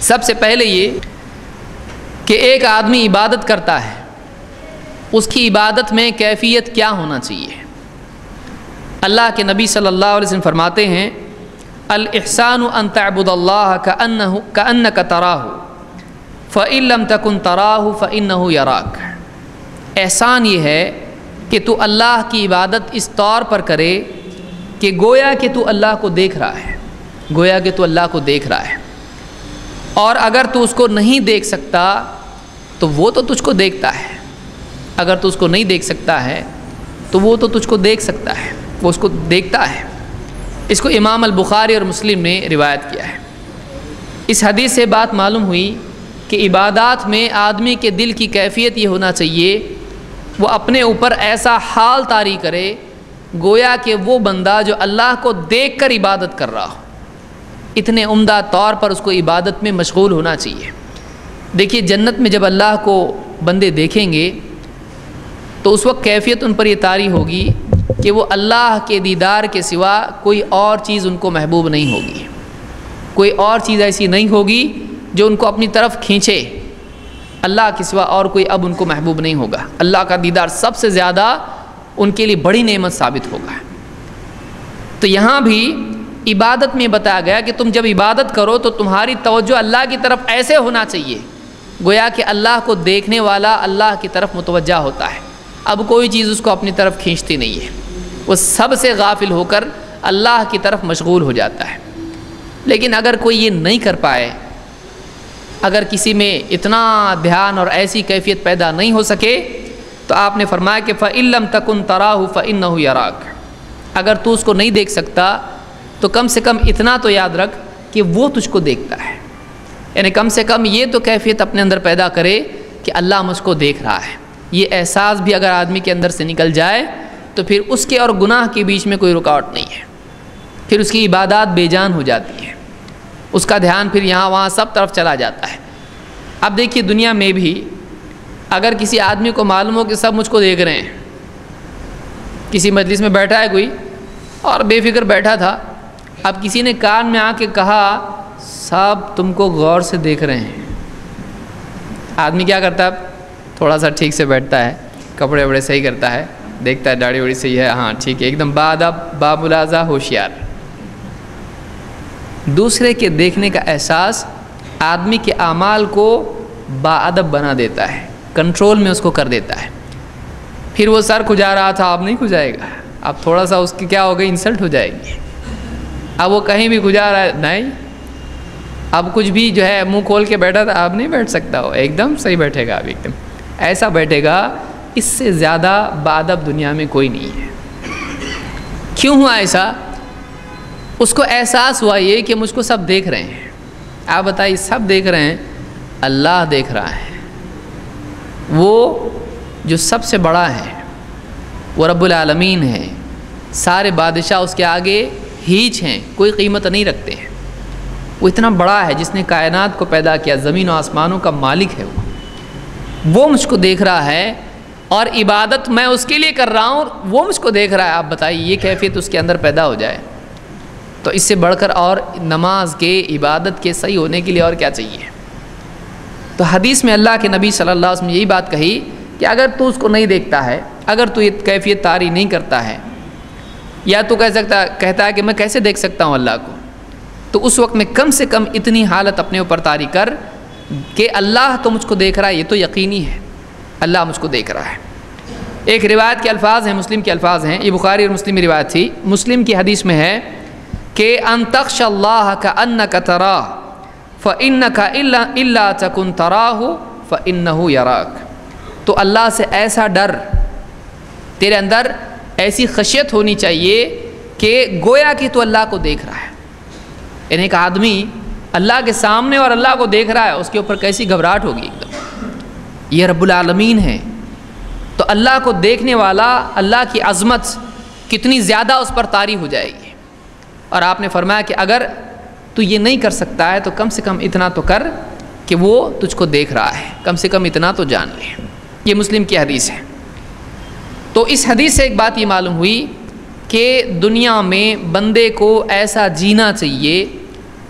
سب سے پہلے یہ کہ ایک آدمی عبادت کرتا ہے، اس کی عبادت میں کیفیت کیا ہونا چاہیے؟ اللہ کے نبی صلی اللہ علیہ وسلم فرماتے ہیں الاحسان ان تعبد اللہ کا ان کا ان کا تراہ فعلم تکن تراہ فن یراک۔ احسان یہ ہے کہ تو اللہ کی عبادت اس طور پر کرے کہ گویا کہ تو اللہ کو دیکھ رہا ہے۔ گویا کہ تو اللہ کو دیکھ رہا ہے۔ اور اگر تو اس کو نہیں دیکھ سکتا، تو وہ تو تجھ کو دیکھتا ہے۔ اگر تو اس کو نہیں دیکھ سکتا ہے، تو وہ تو تجھ کو دیکھ سکتا ہے، وہ اس کو دیکھتا ہے۔ اس کو امام البخاری اور مسلم نے روایت کیا ہے۔ اس حدیث سے بات معلوم ہوئی کہ عبادات میں آدمی کے دل کی کیفیت یہ ہونا چاہیے، وہ اپنے اوپر ایسا حال طاری کرے، گویا کہ وہ بندہ جو اللہ کو دیکھ کر عبادت کر رہا ہو۔ اتنے عمدہ طور پر اس کو عبادت میں مشغول ہونا چاہیے۔ دیکھیے جنت میں جب اللہ کو بندے دیکھیں گے، تو اس وقت کیفیت ان پر یہ طاری ہوگی کہ وہ اللہ کے دیدار کے سوا کوئی اور چیز ان کو محبوب نہیں ہوگی۔ کوئی اور چیز ایسی نہیں ہوگی جو ان کو اپنی طرف کھینچے۔ اللہ کے سوا اور کوئی اب ان کو محبوب نہیں ہوگا۔ اللہ کا دیدار سب سے زیادہ ان کے لیے بڑی نعمت ثابت ہوگا۔ تو یہاں بھی عبادت میں بتایا گیا کہ تم جب عبادت کرو تو تمہاری توجہ اللہ کی طرف ایسے ہونا چاہیے۔ گویا کہ اللہ کو دیکھنے والا اللہ کی طرف متوجہ ہوتا ہے۔ اب کوئی چیز اس کو اپنی طرف کھینچتی نہیں ہے۔ وہ سب سے غافل ہو کر اللہ کی طرف مشغول ہو جاتا ہے۔ لیکن اگر کوئی یہ نہیں کر پائے، اگر کسی میں اتنا دھیان اور ایسی کیفیت پیدا نہیں ہو سکے، تو آپ نے فرمایا کہ فعلم تکن تراہ فعن یراک اگر تو اس کو نہیں دیکھ سکتا تو کم سے کم اتنا تو یاد رکھ کہ وہ تجھ کو دیکھتا ہے۔ یعنی کم سے کم یہ تو کیفیت اپنے اندر پیدا کرے کہ اللہ مجھ کو دیکھ رہا ہے۔ یہ احساس بھی اگر آدمی کے اندر سے نکل جائے تو پھر اس کے اور گناہ کے بیچ میں کوئی رکاوٹ نہیں ہے۔ پھر اس کی عبادات بے جان ہو جاتی ہیں۔ اس کا دھیان پھر یہاں وہاں سب طرف چلا جاتا ہے۔ اب دیکھیے دنیا میں بھی اگر کسی آدمی کو معلوم ہو کہ سب مجھ کو دیکھ رہے ہیں، کسی مجلس میں بیٹھا ہے کوئی اور بے فکر بیٹھا تھا اب کسی نے کان میں آ کے کہا، سب تم کو غور سے دیکھ رہے ہیں۔ آدمی کیا کرتا ہے؟ تھوڑا سا ٹھیک سے بیٹھتا ہے، کپڑے وپڑے صحیح کرتا ہے، دیکھتا ہے داڑھی وڑی صحیح ہے۔ ہاں ٹھیک ہے، ایک دم بادب بابلازہ ہوشیار۔ دوسرے کے دیکھنے کا احساس آدمی کے اعمال کو باادب بنا دیتا ہے، کنٹرول میں اس کو کر دیتا ہے۔ پھر وہ سر کھجا رہا تھا، اب نہیں کھجائے گا۔ اب تھوڑا سا اس کی کیا ہوگا انسلٹ ہو جائے گی۔ اب وہ کہیں بھی کھجا رہا ہے، نہیں۔ اب کچھ بھی جو ہے منہ کھول کے بیٹھا تھا اب نہیں بیٹھ سکتا۔ وہ ایک دم صحیح بیٹھے گا اب، ایک دم۔ ایسا بیٹھے گا، اس سے زیادہ بادب دنیا میں کوئی نہیں ہے۔ کیوں ہوا ایسا؟ اس کو احساس ہوا یہ کہ مجھ کو سب دیکھ رہے ہیں۔ آپ بتائیے، سب دیکھ رہے ہیں؟ اللہ دیکھ رہا ہے۔ وہ جو سب سے بڑا ہے، وہ رب العالمین ہے۔ سارے بادشاہ اس کے آگے ہیچ ہیں، کوئی قیمت نہیں رکھتے ہیں۔ وہ اتنا بڑا ہے جس نے کائنات کو پیدا کیا، زمین و آسمانوں کا مالک ہے وہ۔ وہ مجھ کو دیکھ رہا ہے اور عبادت میں اس کے لیے کر رہا ہوں، وہ مجھ کو دیکھ رہا ہے۔ آپ بتائیے، یہ کیفیت اس کے اندر پیدا ہو جائے۔ تو اس سے بڑھ کر اور نماز کے، عبادت کے صحیح ہونے کے لیے اور کیا چاہیے؟ تو حدیث میں اللہ کے نبی صلی اللہ علیہ وسلم یہی بات کہی کہ اگر تو اس کو نہیں دیکھتا ہے، اگر تو یہ کیفیت طاری نہیں کرتا ہے یا تو کہہ سکتا کہتا ہے کہ میں کیسے دیکھ سکتا ہوں اللہ کو؟ تو اس وقت میں کم سے کم اتنی حالت اپنے اوپر طاری کر کہ اللہ تو مجھ کو دیکھ رہا ہے، یہ تو یقینی ہے۔ اللہ مجھ کو دیکھ رہا ہے۔ ایک روایت کے الفاظ ہیں، مسلم کے الفاظ ہیں۔ یہ بخاری اور مسلم روایت تھی۔ مسلم کی حدیث میں ہے کہ انتخش اللہ کا ان کا ترا فن کا اللہ چکن ترا ہو فن یراک۔ تو اللہ سے ایسا ڈر تیرے اندر ایسی خشیت ہونی چاہیے کہ گویا کہ تو اللہ کو دیکھ رہا ہے۔ یعنی ایک آدمی اللہ کے سامنے اور اللہ کو دیکھ رہا ہے، اس کے اوپر کیسی گھبراہٹ ہوگی ایک دم۔ یہ رب العالمین ہے تو اللہ کو دیکھنے والا، اللہ کی عظمت کتنی زیادہ اس پر طاری ہو جائے گی۔ اور آپ نے فرمایا کہ اگر تو یہ نہیں کر سکتا ہے، تو کم سے کم اتنا تو کر کہ وہ تجھ کو دیکھ رہا ہے۔ کم سے کم اتنا تو جان لے۔ یہ مسلم کی حدیث ہے۔ تو اس حدیث سے ایک بات یہ معلوم ہوئی کہ دنیا میں بندے کو ایسا جینا چاہیے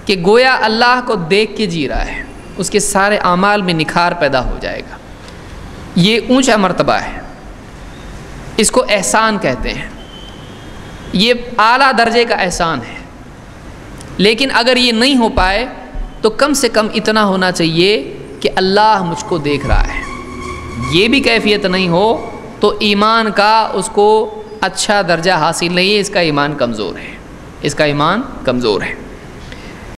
کہ گویا اللہ کو دیکھ کے جی رہا ہے، اس کے سارے اعمال میں نکھار پیدا ہو جائے گا۔ یہ اونچا مرتبہ ہے۔ اس کو احسان کہتے ہیں۔ یہ اعلیٰ درجے کا احسان ہے۔ لیکن اگر یہ نہیں ہو پائے تو کم سے کم اتنا ہونا چاہیے کہ اللہ مجھ کو دیکھ رہا ہے۔ یہ بھی کیفیت نہیں ہو تو ایمان کا اس کو اچھا درجہ حاصل نہیں ہے، اس کا ایمان کمزور ہے۔ اس کا ایمان کمزور ہے۔